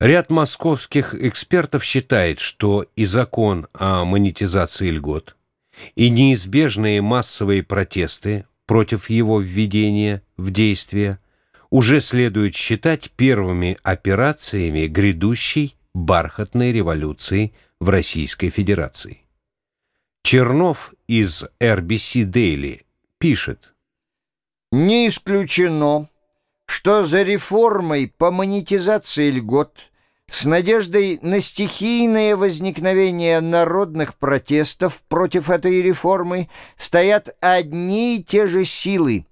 Ряд московских экспертов считает, что и закон о монетизации льгот, и неизбежные массовые протесты против его введения в действие уже следует считать первыми операциями грядущей бархатной революции в Российской Федерации. Чернов из RBC Daily пишет. Не исключено, что за реформой по монетизации льгот с надеждой на стихийное возникновение народных протестов против этой реформы стоят одни и те же силы,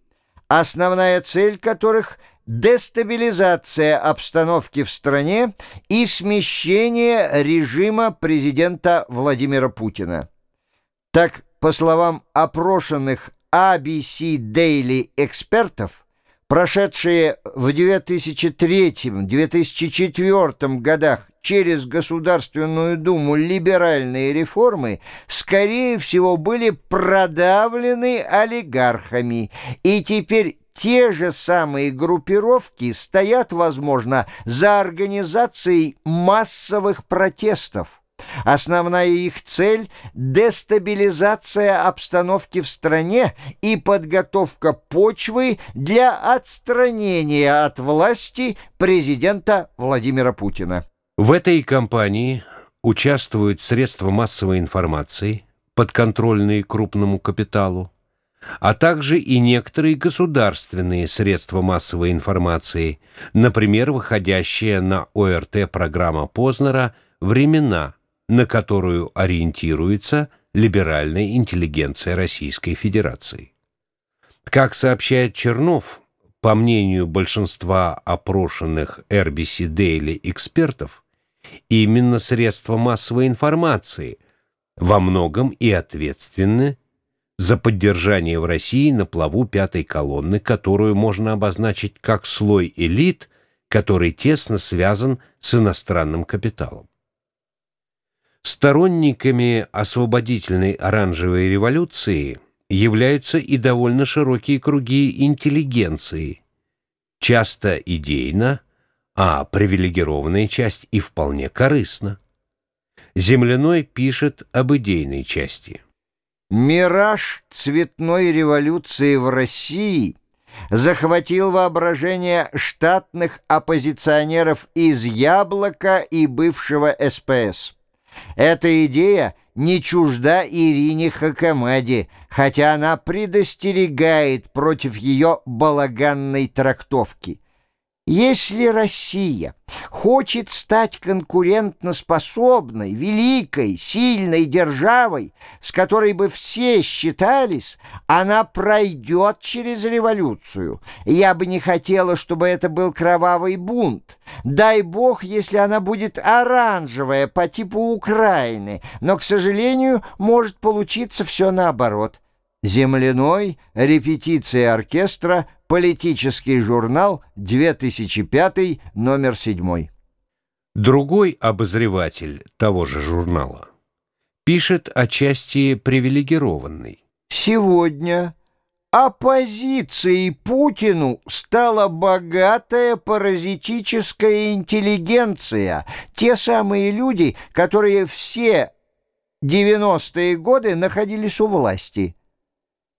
основная цель которых – дестабилизация обстановки в стране и смещение режима президента Владимира Путина. Так, по словам опрошенных ABC Daily экспертов, прошедшие в 2003-2004 годах через Государственную Думу либеральные реформы, скорее всего, были продавлены олигархами, и теперь те же самые группировки стоят, возможно, за организацией массовых протестов. Основная их цель – дестабилизация обстановки в стране и подготовка почвы для отстранения от власти президента Владимира Путина. В этой кампании участвуют средства массовой информации, подконтрольные крупному капиталу, а также и некоторые государственные средства массовой информации, например, выходящая на ОРТ программа Познера «Времена», на которую ориентируется либеральная интеллигенция Российской Федерации. Как сообщает Чернов, по мнению большинства опрошенных RBC Daily экспертов, именно средства массовой информации во многом и ответственны за поддержание в России на плаву пятой колонны, которую можно обозначить как слой элит, который тесно связан с иностранным капиталом. Сторонниками освободительной оранжевой революции являются и довольно широкие круги интеллигенции, часто идейно, а привилегированная часть и вполне корыстно. Земляной пишет об идейной части – Мираж цветной революции в России захватил воображение штатных оппозиционеров из «Яблока» и бывшего СПС. Эта идея не чужда Ирине Хакамаде, хотя она предостерегает против ее балаганной трактовки. Если Россия хочет стать конкурентноспособной, великой, сильной державой, с которой бы все считались, она пройдет через революцию. Я бы не хотела, чтобы это был кровавый бунт. Дай бог, если она будет оранжевая по типу Украины, но, к сожалению, может получиться все наоборот. Земляной, репетиция оркестра, политический журнал, 2005, номер 7. Другой обозреватель того же журнала пишет о части привилегированной. Сегодня оппозицией Путину стала богатая паразитическая интеллигенция, те самые люди, которые все 90-е годы находились у власти –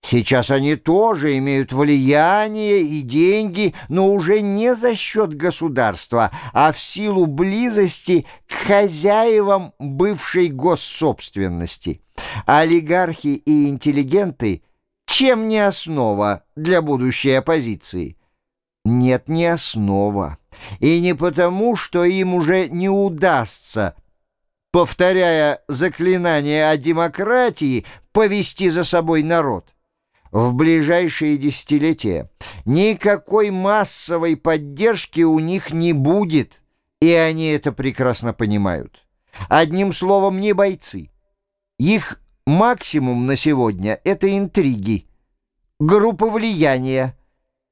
Сейчас они тоже имеют влияние и деньги, но уже не за счет государства, а в силу близости к хозяевам бывшей госсобственности. Олигархи и интеллигенты чем не основа для будущей оппозиции? Нет, не основа. И не потому, что им уже не удастся повторяя заклинание о демократии, повести за собой народ в ближайшие десятилетия. Никакой массовой поддержки у них не будет, и они это прекрасно понимают. Одним словом, не бойцы. Их максимум на сегодня — это интриги, группа влияния,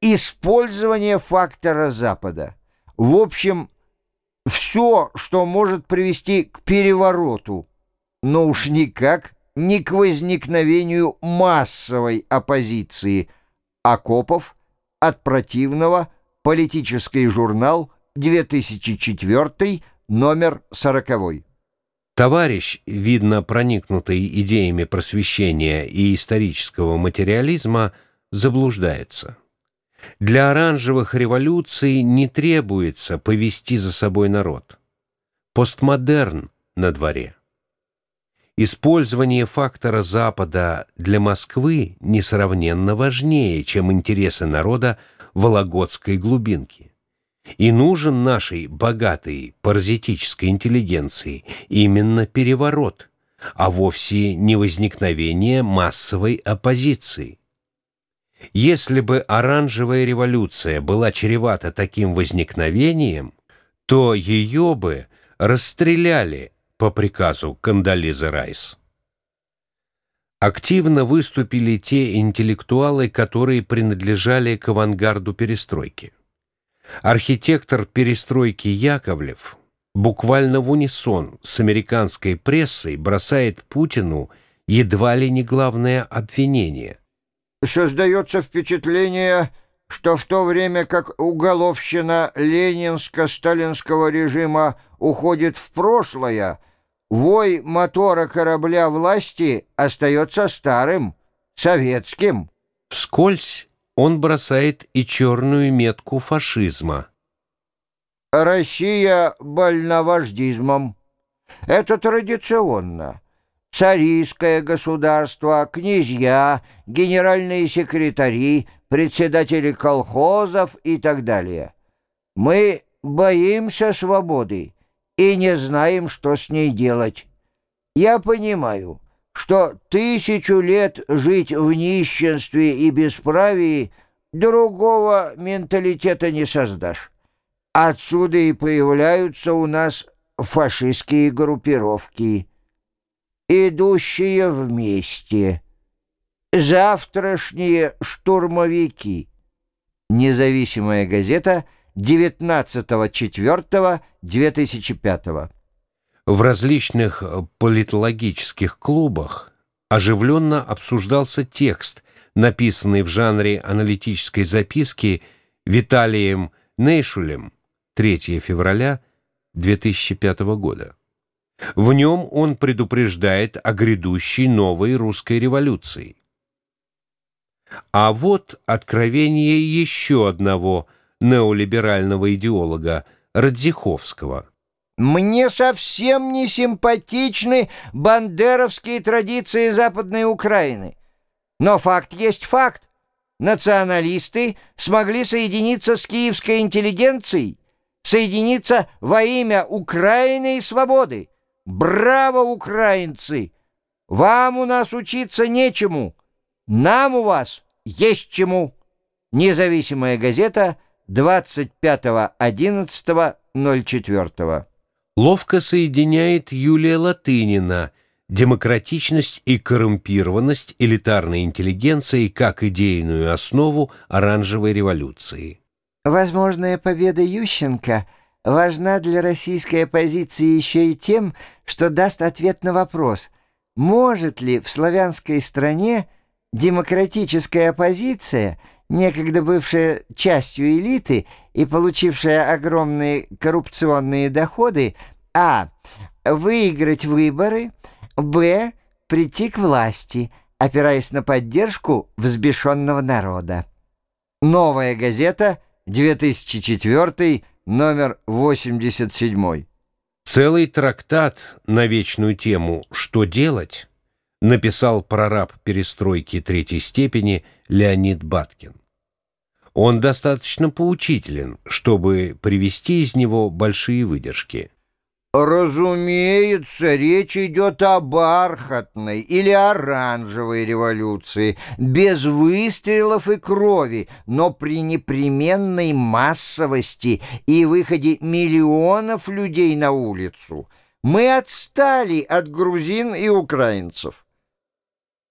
использование фактора Запада. В общем, все, что может привести к перевороту, но уж никак не к возникновению массовой оппозиции. Акопов от противного политический журнал 2004, номер 40. Товарищ, видно проникнутый идеями просвещения и исторического материализма, заблуждается. Для оранжевых революций не требуется повести за собой народ. Постмодерн на дворе. Использование фактора Запада для Москвы несравненно важнее, чем интересы народа Вологодской глубинки. И нужен нашей богатой паразитической интеллигенции именно переворот, а вовсе не возникновение массовой оппозиции. Если бы оранжевая революция была чревата таким возникновением, то ее бы расстреляли по приказу Кандализы Райс. Активно выступили те интеллектуалы, которые принадлежали к авангарду перестройки. Архитектор перестройки Яковлев буквально в унисон с американской прессой бросает Путину едва ли не главное обвинение. Создается впечатление, что в то время как уголовщина ленинско-сталинского режима уходит в прошлое, вой мотора корабля власти остается старым, советским. Вскользь он бросает и черную метку фашизма. Россия больна вождизмом. Это традиционно. Царистское государство, князья, генеральные секретари, председатели колхозов и так далее. Мы боимся свободы и не знаем, что с ней делать. Я понимаю, что тысячу лет жить в нищенстве и бесправии другого менталитета не создашь. Отсюда и появляются у нас фашистские группировки, идущие вместе. Завтрашние штурмовики. Независимая газета 19.04.2005 в различных политологических клубах оживленно обсуждался текст, написанный в жанре аналитической записки Виталием Нейшулем 3 февраля 2005 года. В нем он предупреждает о грядущей новой русской революции. А вот откровение еще одного неолиберального идеолога Радзиховского – мне совсем не симпатичны бандеровские традиции Западной Украины. Но факт есть факт. Националисты смогли соединиться с киевской интеллигенцией, соединиться во имя Украины и свободы. Браво, украинцы! Вам у нас учиться нечему, нам у вас есть чему. Независимая газета 25.11.04 ловко соединяет Юлия Латынина демократичность и коррумпированность элитарной интеллигенции как идейную основу оранжевой революции. Возможная победа Ющенко важна для российской оппозиции еще и тем, что даст ответ на вопрос, может ли в славянской стране демократическая оппозиция – некогда бывшая частью элиты и получившая огромные коррупционные доходы, а. выиграть выборы, б. прийти к власти, опираясь на поддержку взбешенного народа. Новая газета, 2004, номер 87. Целый трактат на вечную тему «Что делать?» Написал прораб перестройки третьей степени Леонид Баткин. Он достаточно поучителен, чтобы привести из него большие выдержки. Разумеется, речь идет о бархатной или оранжевой революции, без выстрелов и крови, но при непременной массовости и выходе миллионов людей на улицу. Мы отстали от грузин и украинцев.